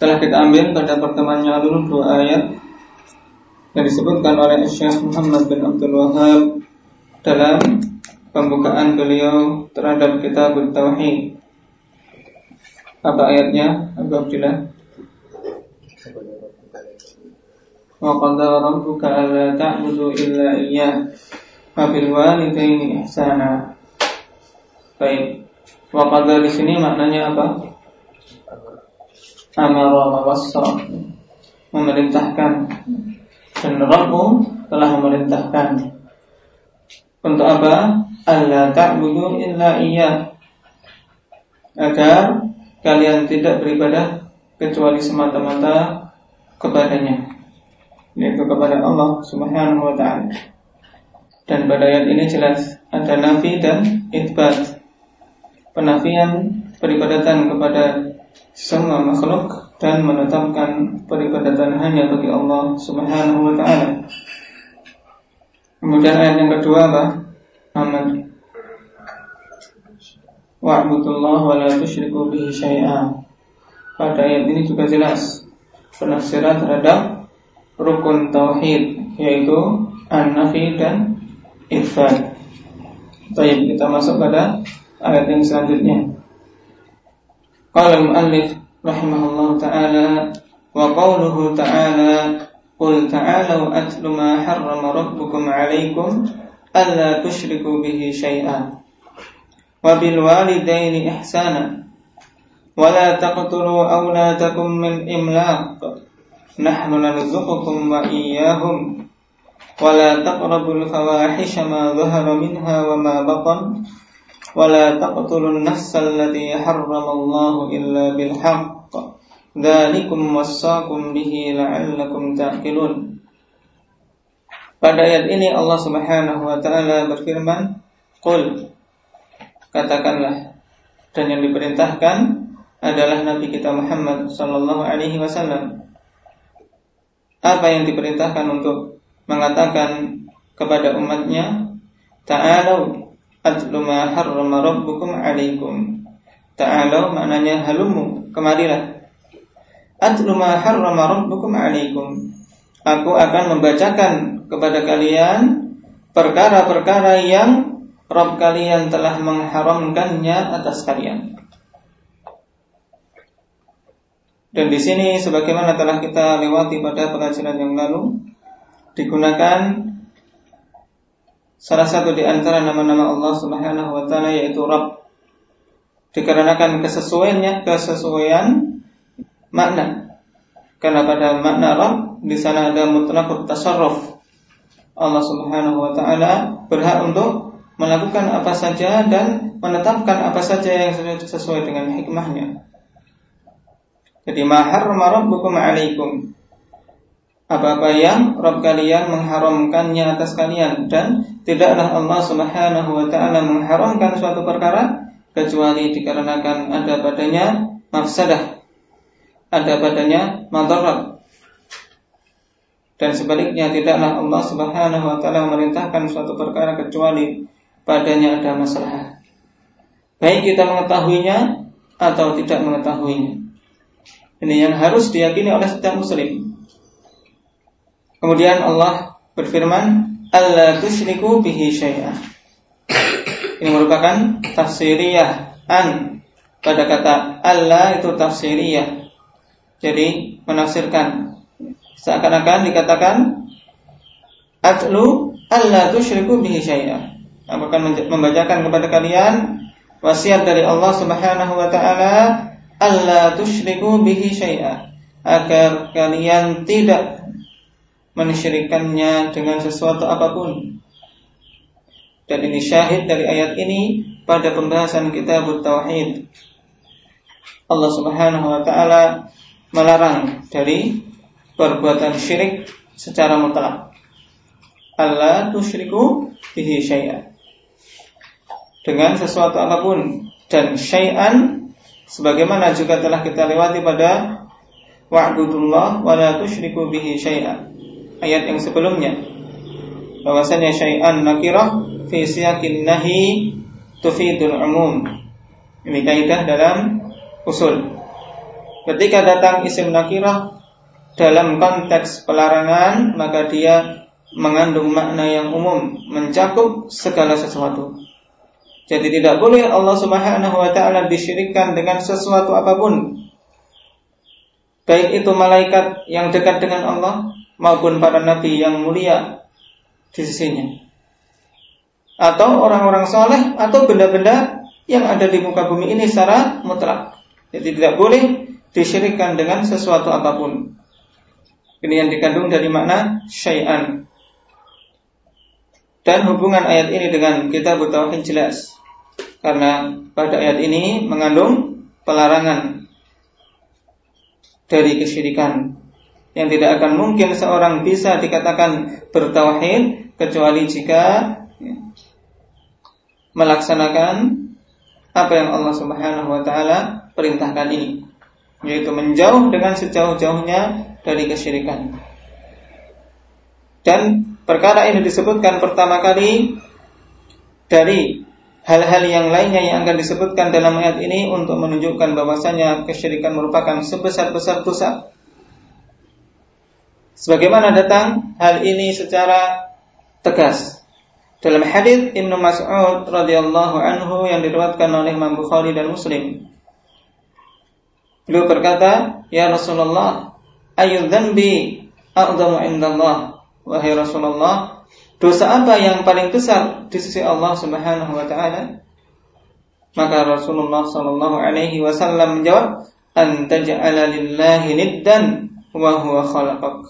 Telah kita ambil pada pertemuan yang lalu dua ayat yang disebutkan oleh Syekh Muhammad bin Abdul Wahab dalam pembukaan beliau terhadap kitab Tauhid. Apa ayatnya? Abu Abdullah. Wa qadara rabbuka alla ta'budu illa iyyah wa bil walidayni ihsana. Baik. Wa qadara di sini maknanya apa? Amara mawassa memerintahkan dan Rabbu telah memerintahkan untuk apa? Allah ta'budu illa iya agar kalian tidak beribadah kecuali semata-mata kepadanya yaitu kepada Allah Subhanahu wa taala. Dan pada ayat ini jelas ada nafi dan itbat. Penafian peribadatan kepada semua makhluk dan menetapkan peribadatan hanya bagi Allah Subhanahu wa taala. Kemudian ayat yang kedua apa? Aman. Wa'budullah wa la tusyriku bihi syai'a. Pada ayat ini juga jelas penafsiran terhadap rukun tauhid yaitu an-nafi dan ifad. Baik, kita masuk pada ayat yang selanjutnya. قال المؤلف رحمه الله تعالى وقوله تعالى قل تعالوا أتل ما حرم ربكم عليكم ألا تشركوا به شيئا. وبالوالدين إحسانا. ولا تقتلوا أولادكم من إملاق. نحن نرزقكم وإياهم. ولا تقربوا الفواحش ما ظهر منها وما بطن. ولا تقتلوا النفس التي حرم الله إلا بالحق ذلكم وصاكم به لعلكم تعقلون Pada ayat ini Allah Subhanahu wa taala berfirman, "Qul" Katakanlah dan yang diperintahkan adalah Nabi kita Muhammad sallallahu alaihi wasallam. Apa yang diperintahkan untuk mengatakan kepada umatnya, "Ta'alu Atlu ma harrama rabbukum alaikum. Ta'alau maknanya halumu, kemarilah. Atlu ma harrama rabbukum alaikum. Aku akan membacakan kepada kalian perkara-perkara yang Rabb kalian telah mengharamkannya atas kalian. Dan di sini sebagaimana telah kita lewati pada pelajaran yang lalu digunakan salah satu di antara nama-nama Allah Subhanahu wa taala yaitu Rabb. Dikarenakan kesesuaiannya kesesuaian makna. Karena pada makna Rabb di sana ada mutlaqut tasarruf. Allah Subhanahu wa taala berhak untuk melakukan apa saja dan menetapkan apa saja yang sesuai dengan hikmahnya. Jadi mahar rabbukum alaikum apa-apa yang Rabb kalian mengharamkannya atas kalian dan tidaklah Allah Subhanahu wa taala mengharamkan suatu perkara kecuali dikarenakan ada padanya mafsadah, ada padanya madarat. Dan sebaliknya tidaklah Allah Subhanahu wa taala memerintahkan suatu perkara kecuali padanya ada masalah. Baik kita mengetahuinya atau tidak mengetahuinya. Ini yang harus diyakini oleh setiap muslim. Kemudian Allah berfirman, "Alla tusyriku bihi syai'an." Ini merupakan tafsiriyah an pada kata Allah itu tafsiriyah. Jadi menafsirkan seakan-akan dikatakan atlu alla tusyriku bihi syai'an. Aku akan membacakan kepada kalian wasiat dari Allah Subhanahu wa taala alla tusyriku bihi syai'an agar kalian tidak mensyirikannya dengan sesuatu apa pun. Dan ini syahid dari ayat ini pada pembahasan kita Tauhid. Allah Subhanahu wa taala melarang dari perbuatan syirik secara mutlak. Allah tusyriku bihi syai'an. Dengan sesuatu apa pun dan syai'an sebagaimana juga telah kita lewati pada wa'budullah wa la tusyriku bihi syai'an. Ayat yang sebelumnya bahwasanya syai'an nakirah fi siyaqin nahi tufidul umum. Ini kaidah dalam usul. Ketika datang isim nakirah dalam konteks pelarangan, maka dia mengandung makna yang umum, mencakup segala sesuatu. Jadi tidak boleh Allah Subhanahu wa taala disyirikkan dengan sesuatu apa pun. Baik itu malaikat yang dekat dengan Allah maupun para nabi yang mulia di sisinya. Atau orang-orang soleh atau benda-benda yang ada di muka bumi ini secara mutlak. Jadi tidak boleh disyirikkan dengan sesuatu apa pun. Ini yang dikandung dari makna syai'an. Dan hubungan ayat ini dengan kita tauhid jelas. Karena pada ayat ini mengandung pelarangan dari kesyirikan yang tidak akan mungkin seorang bisa dikatakan bertauhid kecuali jika melaksanakan apa yang Allah Subhanahu wa taala perintahkan ini yaitu menjauh dengan sejauh-jauhnya dari kesyirikan. Dan perkara ini disebutkan pertama kali dari hal-hal yang lainnya yang akan disebutkan dalam ayat ini untuk menunjukkan bahwasanya kesyirikan merupakan sebesar-besar dosa. Sebagaimana datang hal ini secara tegas dalam hadis Ibnu Mas'ud radhiyallahu anhu yang diriwayatkan oleh Imam Bukhari dan Muslim Beliau berkata, "Ya Rasulullah, ayu dzambi a'dhamu indallah?" Wahai Rasulullah, dosa apa yang paling besar di sisi Allah Subhanahu wa taala? Maka Rasulullah sallallahu alaihi wasallam menjawab, "An taj'ala lillahi niddan wa huwa khalaqak."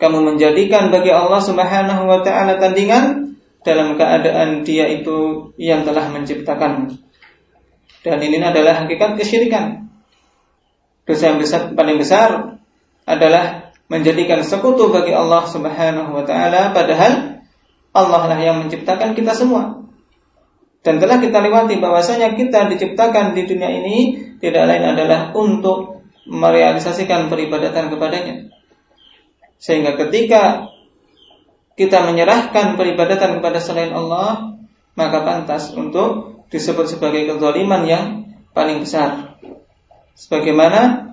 Kamu menjadikan bagi Allah Subhanahu wa taala tandingan dalam keadaan Dia itu yang telah menciptakan. Dan ini adalah hakikat kesyirikan. Dosa yang besar paling besar adalah menjadikan sekutu bagi Allah Subhanahu wa taala padahal Allah lah yang menciptakan kita semua. Dan telah kita lewati bahwasanya kita diciptakan di dunia ini tidak lain adalah untuk merealisasikan peribadatan kepadanya. Sehingga ketika kita menyerahkan peribadatan kepada selain Allah, maka pantas untuk disebut sebagai kezaliman yang paling besar. Sebagaimana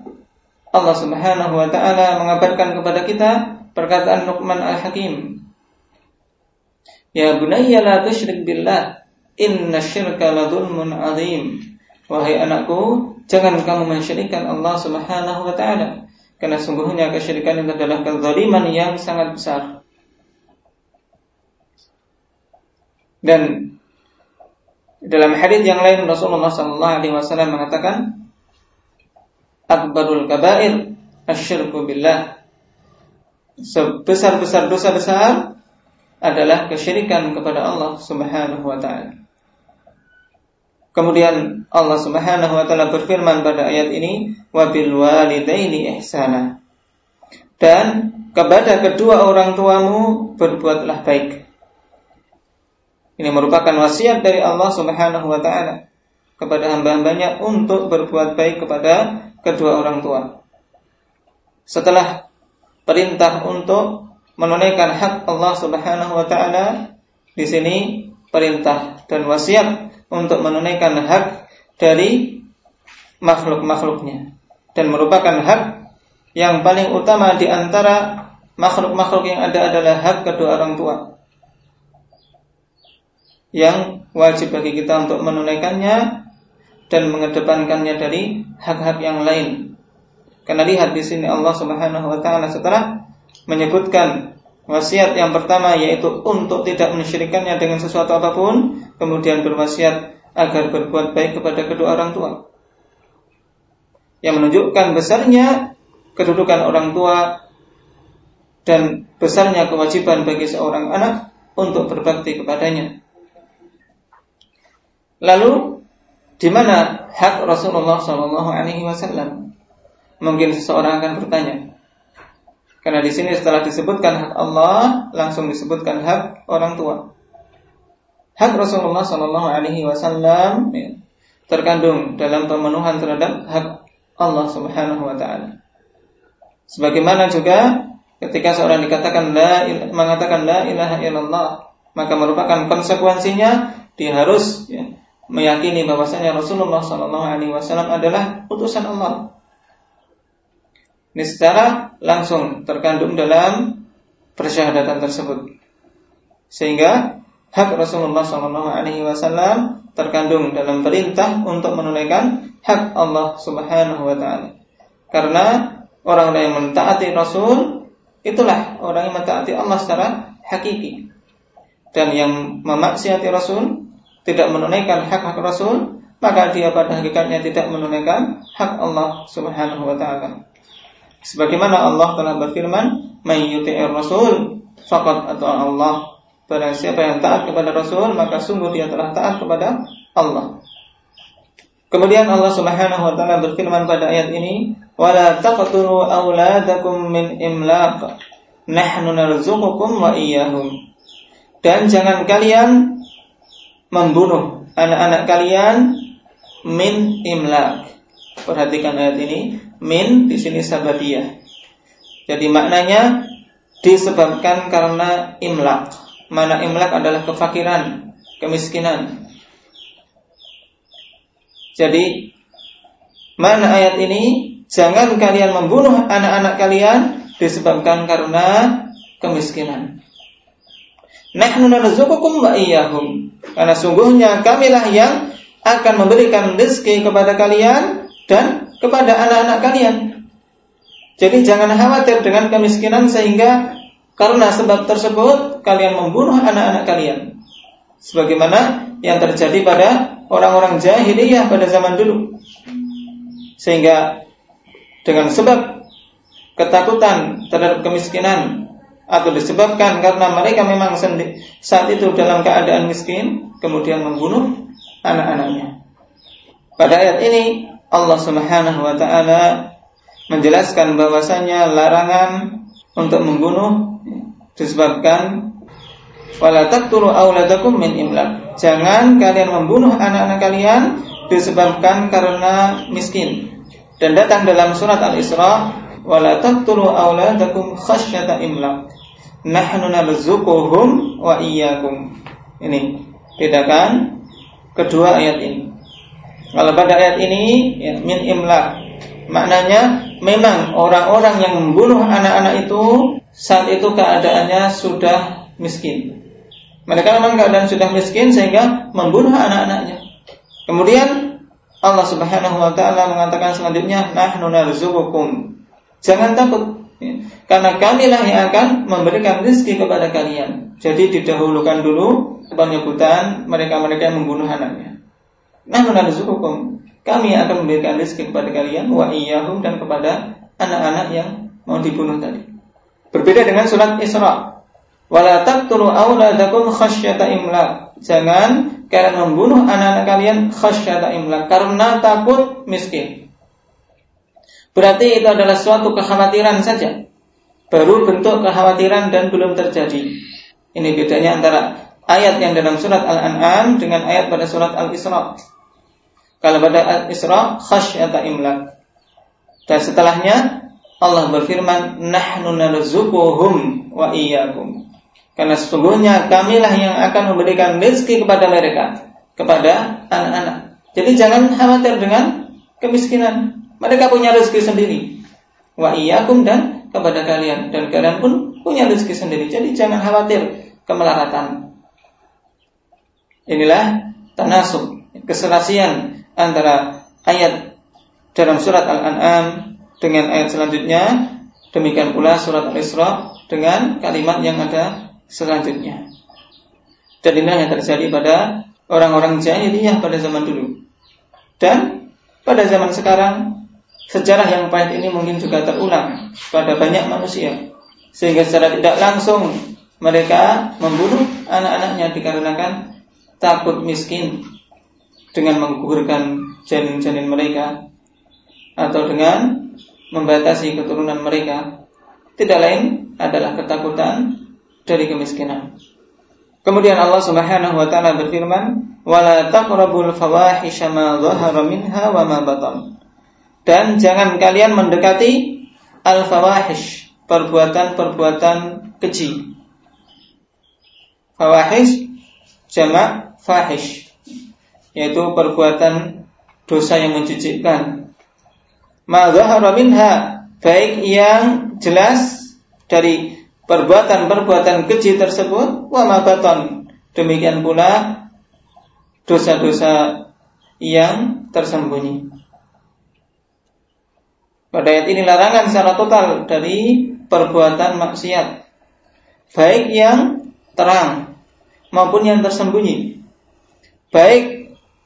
Allah Subhanahu wa taala mengabarkan kepada kita perkataan Luqman Al-Hakim. Ya bunayya la tusyrik billah inna syirka la dzulmun azim. Wahai anakku, jangan kamu mensyirikkan Allah Subhanahu wa taala karena sungguhnya kesyirikan itu adalah kezaliman yang sangat besar. Dan dalam hadis yang lain Rasulullah sallallahu alaihi wasallam mengatakan akbarul kabair asyirku billah. Sebesar-besar dosa besar adalah kesyirikan kepada Allah Subhanahu wa taala. Kemudian Allah Subhanahu wa taala berfirman pada ayat ini, "Wa bil walidaini ihsana." Dan kepada kedua orang tuamu berbuatlah baik. Ini merupakan wasiat dari Allah Subhanahu wa taala kepada hamba-hambanya untuk berbuat baik kepada kedua orang tua. Setelah perintah untuk menunaikan hak Allah Subhanahu wa taala, di sini perintah dan wasiat untuk menunaikan hak dari makhluk-makhluknya dan merupakan hak yang paling utama di antara makhluk-makhluk yang ada adalah hak kedua orang tua yang wajib bagi kita untuk menunaikannya dan mengedepankannya dari hak-hak yang lain. Karena lihat di sini Allah Subhanahu wa taala setelah menyebutkan wasiat yang pertama yaitu untuk tidak mensyirikannya dengan sesuatu apa pun, kemudian berwasiat agar berbuat baik kepada kedua orang tua. Yang menunjukkan besarnya kedudukan orang tua dan besarnya kewajiban bagi seorang anak untuk berbakti kepadanya. Lalu Di mana hak Rasulullah Shallallahu Alaihi Wasallam? Mungkin seseorang akan bertanya. Karena di sini setelah disebutkan hak Allah, langsung disebutkan hak orang tua. Hak Rasulullah Shallallahu Alaihi Wasallam ya, terkandung dalam pemenuhan terhadap hak Allah Subhanahu Wa Taala. Sebagaimana juga ketika seorang dikatakan la mengatakan la ilaha illallah, maka merupakan konsekuensinya dia harus ya, meyakini bahwasanya Rasulullah Shallallahu Alaihi Wasallam adalah utusan Allah. Ini secara langsung terkandung dalam persyahadatan tersebut, sehingga hak Rasulullah Shallallahu Alaihi Wasallam terkandung dalam perintah untuk menunaikan hak Allah Subhanahu Wa Taala. Karena orang yang mentaati Rasul itulah orang yang mentaati Allah secara hakiki dan yang memaksiati Rasul tidak menunaikan hak-hak Rasul, maka dia pada hakikatnya tidak menunaikan hak Allah Subhanahu wa taala. Sebagaimana Allah telah berfirman, "May rasul faqad atau Allah." Barang siapa yang taat kepada Rasul, maka sungguh dia telah taat kepada Allah. Kemudian Allah Subhanahu wa taala berfirman pada ayat ini, "Wala taqtulu auladakum min imlaq. Nahnu narzuqukum wa iyyahum." Dan jangan kalian membunuh anak-anak kalian min imlak. Perhatikan ayat ini, min di sini sababiyah. Jadi maknanya disebabkan karena imlak. Mana imlak adalah kefakiran, kemiskinan. Jadi mana ayat ini jangan kalian membunuh anak-anak kalian disebabkan karena kemiskinan. Nahnu narzuqukum wa iyyahum. Karena sungguhnya kamilah yang akan memberikan rezeki kepada kalian dan kepada anak-anak kalian. Jadi jangan khawatir dengan kemiskinan sehingga karena sebab tersebut kalian membunuh anak-anak kalian. Sebagaimana yang terjadi pada orang-orang jahiliyah pada zaman dulu. Sehingga dengan sebab ketakutan terhadap kemiskinan atau disebabkan karena mereka memang saat itu dalam keadaan miskin kemudian membunuh anak-anaknya. Pada ayat ini Allah Subhanahu wa taala menjelaskan bahwasanya larangan untuk membunuh disebabkan wala auladakum min imlak. Jangan kalian membunuh anak-anak kalian disebabkan karena miskin. Dan datang dalam surat Al-Isra wala auladakum khasyata imlak nahnu narzuquhum wa iyyakum. Ini bedakan kedua ayat ini. Kalau pada ayat ini ya, min imlak maknanya memang orang-orang yang membunuh anak-anak itu saat itu keadaannya sudah miskin. Mereka memang keadaan sudah miskin sehingga membunuh anak-anaknya. Kemudian Allah Subhanahu wa taala mengatakan selanjutnya nahnu narzuqukum. Jangan takut Ya. Karena kamilah yang akan memberikan rezeki kepada kalian. Jadi didahulukan dulu penyebutan mereka-mereka yang membunuh anaknya. Nah, hukum kami akan memberikan rezeki kepada kalian wa iyyahum dan kepada anak-anak yang mau dibunuh tadi. Berbeda dengan surat Isra. Wala taqtulu auladakum khasyata imlak. Jangan kalian membunuh anak-anak kalian khasyata imlak karena takut miskin. Berarti itu adalah suatu kekhawatiran saja. Baru bentuk kekhawatiran dan belum terjadi. Ini bedanya antara ayat yang dalam surat Al-An'am dengan ayat pada surat Al-Isra. Kalau pada Al-Isra khasyata imlak. Dan setelahnya Allah berfirman nahnu narzuquhum wa iyyakum. Karena sesungguhnya kamilah yang akan memberikan rezeki kepada mereka, kepada anak-anak. Jadi jangan khawatir dengan kemiskinan. Mereka punya rezeki sendiri. Wa iyyakum dan kepada kalian dan kalian pun punya rezeki sendiri. Jadi jangan khawatir kemelaratan. Inilah tanasub, keserasian antara ayat dalam surat Al-An'am dengan ayat selanjutnya, demikian pula surat Al-Isra dengan kalimat yang ada selanjutnya. Dan inilah yang terjadi pada orang-orang jahiliyah pada zaman dulu. Dan pada zaman sekarang Sejarah yang pahit ini mungkin juga terulang pada banyak manusia sehingga secara tidak langsung mereka membunuh anak-anaknya dikarenakan takut miskin dengan menggugurkan janin-janin mereka atau dengan membatasi keturunan mereka tidak lain adalah ketakutan dari kemiskinan. Kemudian Allah Subhanahu wa taala berfirman, "Wala taqrabul fawahisha ma dhahara minha wa ma batan." Dan jangan kalian mendekati al-fawahish, perbuatan-perbuatan keji. Fawahish jamak fahish yaitu perbuatan dosa yang menjijikkan. Ma minha baik yang jelas dari perbuatan-perbuatan keji tersebut wa ma Demikian pula dosa-dosa yang tersembunyi. Pada ayat ini larangan secara total dari perbuatan maksiat baik yang terang maupun yang tersembunyi. Baik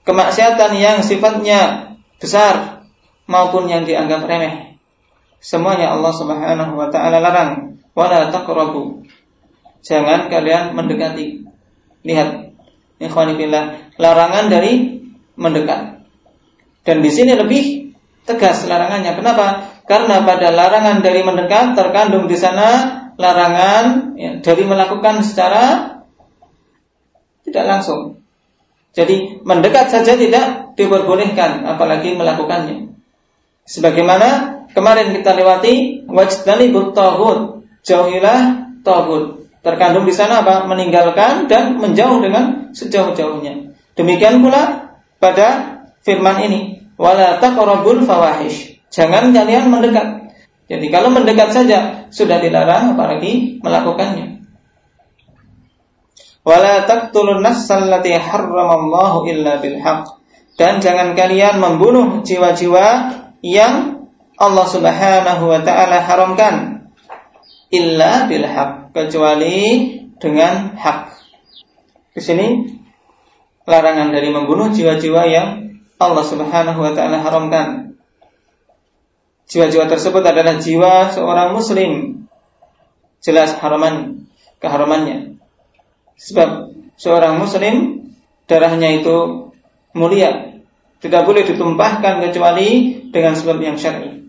kemaksiatan yang sifatnya besar maupun yang dianggap remeh. Semuanya Allah Subhanahu wa taala larang. Wala taqrabu. Jangan kalian mendekati. Lihat, ikhwani larangan dari mendekat. Dan di sini lebih tegas larangannya. Kenapa? Karena pada larangan dari mendekat terkandung di sana larangan ya, dari melakukan secara tidak langsung. Jadi mendekat saja tidak diperbolehkan, apalagi melakukannya. Sebagaimana kemarin kita lewati wajdani taghut, jauhilah taghut. Terkandung di sana apa? Meninggalkan dan menjauh dengan sejauh-jauhnya. Demikian pula pada firman ini, wala taqrabul fawahish. Jangan kalian mendekat. Jadi kalau mendekat saja sudah dilarang apalagi melakukannya. Wala illa bil Dan jangan kalian membunuh jiwa-jiwa yang Allah Subhanahu wa taala haramkan illa bil kecuali dengan hak. Di sini larangan dari membunuh jiwa-jiwa yang Allah Subhanahu wa taala haramkan. Jiwa-jiwa tersebut adalah jiwa seorang muslim. Jelas haraman keharamannya. Sebab seorang muslim darahnya itu mulia, tidak boleh ditumpahkan kecuali dengan sebab yang syar'i.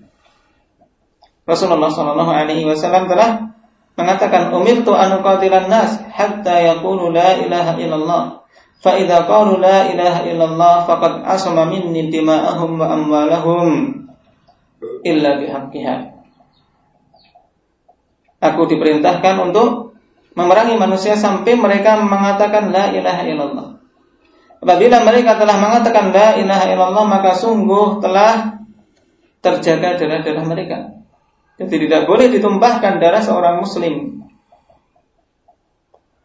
Rasulullah Shallallahu Alaihi Wasallam telah mengatakan umirtu an uqatilan nas hatta yaqulu la ilaha illallah. Fa idza qalu la ilaha illallah faqad asama minni dima'ahum wa amwalahum illa bihaqqiha Aku diperintahkan untuk memerangi manusia sampai mereka mengatakan la ilaha illallah. Apabila mereka telah mengatakan la ilaha illallah maka sungguh telah terjaga darah-darah mereka. Jadi tidak boleh ditumpahkan darah seorang muslim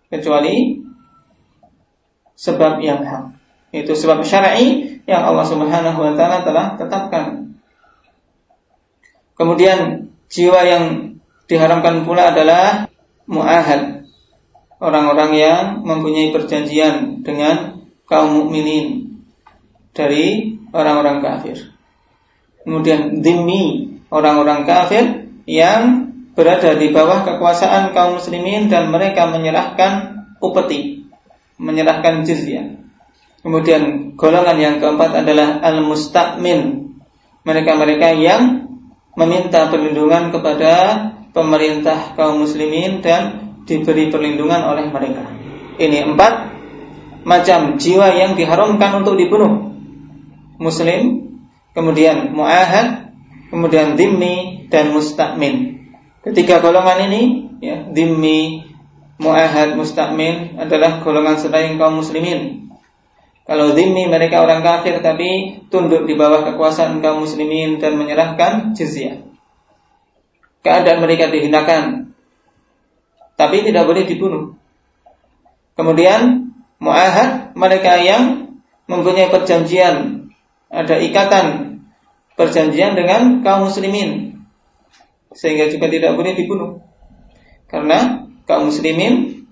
kecuali sebab yang hak. Itu sebab syar'i yang Allah Subhanahu wa taala telah tetapkan. Kemudian jiwa yang diharamkan pula adalah muahad orang-orang yang mempunyai perjanjian dengan kaum mukminin dari orang-orang kafir. Kemudian dimi orang-orang kafir yang berada di bawah kekuasaan kaum muslimin dan mereka menyerahkan upeti, menyerahkan jizyah. Kemudian golongan yang keempat adalah al-musta'min. Mereka-mereka yang meminta perlindungan kepada pemerintah kaum muslimin dan diberi perlindungan oleh mereka. Ini empat macam jiwa yang diharamkan untuk dibunuh. Muslim, kemudian mu'ahad, kemudian dimmi dan mustakmin. Ketiga golongan ini, ya, dimmi, mu'ahad, mustakmin adalah golongan selain kaum muslimin. Kalau dimmi mereka orang kafir tapi tunduk di bawah kekuasaan kaum muslimin dan menyerahkan jizyah. Keadaan mereka dihinakan tapi tidak boleh dibunuh. Kemudian muahad mereka yang mempunyai perjanjian, ada ikatan perjanjian dengan kaum muslimin sehingga juga tidak boleh dibunuh. Karena kaum muslimin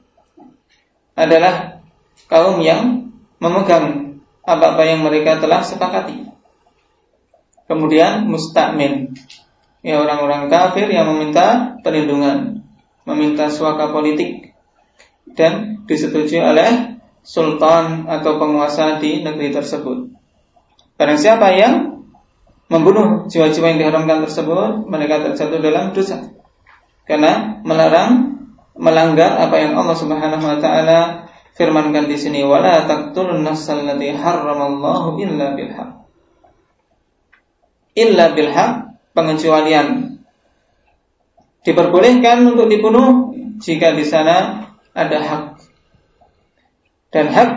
adalah kaum yang memegang apa-apa yang mereka telah sepakati. Kemudian mustakmin, ya orang-orang kafir yang meminta perlindungan meminta suaka politik dan disetujui oleh sultan atau penguasa di negeri tersebut. Barang siapa yang membunuh jiwa-jiwa yang diharamkan tersebut, mereka terjatuh dalam dosa. Karena melarang melanggar apa yang Allah Subhanahu wa taala firmankan di sini wala taqtulun nafsal lati harramallahu illa bil Illa bil pengecualian diperbolehkan untuk dibunuh jika di sana ada hak. Dan hak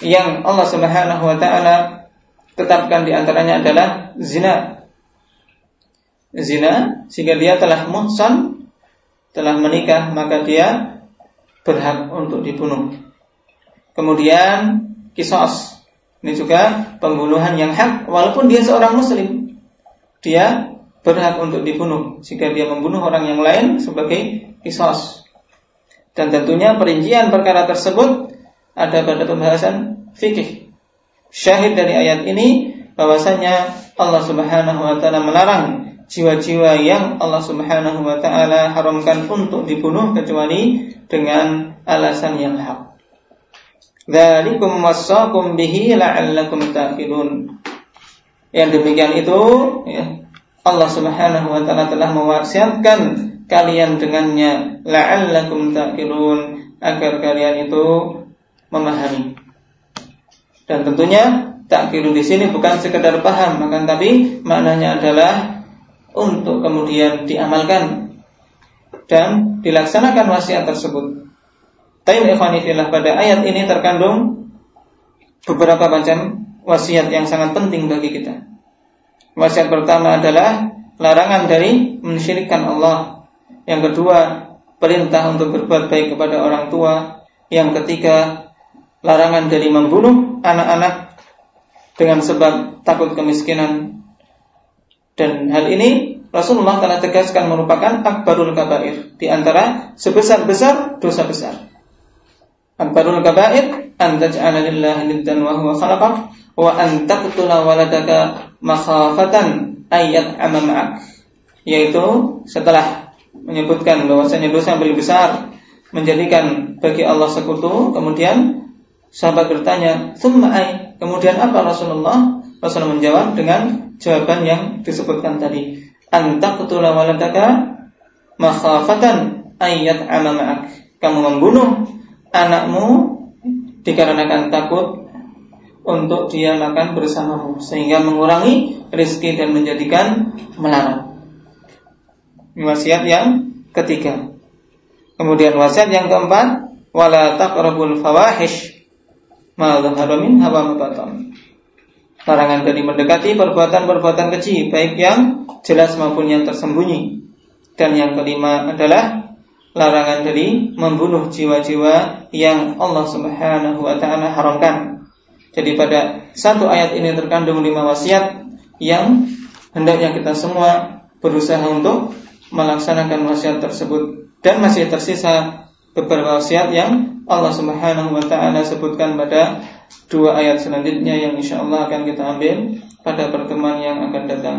yang Allah Subhanahu wa taala tetapkan di antaranya adalah zina. Zina sehingga dia telah muhsan, telah menikah, maka dia berhak untuk dibunuh. Kemudian kisos. Ini juga pembunuhan yang hak walaupun dia seorang muslim. Dia berhak untuk dibunuh jika dia membunuh orang yang lain sebagai kisos. Dan tentunya perincian perkara tersebut ada pada pembahasan fikih. Syahid dari ayat ini bahwasanya Allah Subhanahu wa taala melarang jiwa-jiwa yang Allah Subhanahu wa taala haramkan untuk dibunuh kecuali dengan alasan yang hak. Dzalikum wasaqum bihi la'allakum taqilun. Yang demikian itu ya, Allah Subhanahu wa taala telah mewasiatkan kalian dengannya la'allakum taqilun agar kalian itu memahami. Dan tentunya takilu di sini bukan sekedar paham, akan tapi maknanya adalah untuk kemudian diamalkan dan dilaksanakan wasiat tersebut. Tapi ikhwanifillah pada ayat ini terkandung beberapa macam wasiat yang sangat penting bagi kita. Wasiat pertama adalah larangan dari mensyirikkan Allah yang kedua, perintah untuk berbuat baik kepada orang tua. Yang ketiga, larangan dari membunuh anak-anak dengan sebab takut kemiskinan. Dan hal ini Rasulullah telah tegaskan merupakan akbarul kabair di antara sebesar-besar dosa besar. Akbarul kabair an taj'ala lillahi niddan wa huwa khalaqak wa an taqtula waladaka makhafatan ayat amama'ak yaitu setelah menyebutkan bahwasanya dosa yang paling besar menjadikan bagi Allah sekutu. Kemudian sahabat bertanya, "Tsumma Kemudian apa Rasulullah? Rasulullah menjawab dengan jawaban yang disebutkan tadi. Anta qutula waladaka makhafatan ayat amama'ak. Kamu membunuh anakmu dikarenakan takut untuk dia makan bersamamu sehingga mengurangi rezeki dan menjadikan melarang. Wasiat yang ketiga. Kemudian wasiat yang keempat, wala taqrabul fawahish ma dhahara wa Larangan dari mendekati perbuatan-perbuatan keji, baik yang jelas maupun yang tersembunyi. Dan yang kelima adalah larangan dari membunuh jiwa-jiwa yang Allah Subhanahu wa taala haramkan. Jadi pada satu ayat ini terkandung lima wasiat yang hendaknya kita semua berusaha untuk melaksanakan wasiat tersebut dan masih tersisa beberapa wasiat yang Allah Subhanahu wa taala sebutkan pada dua ayat selanjutnya yang insyaallah akan kita ambil pada pertemuan yang akan datang.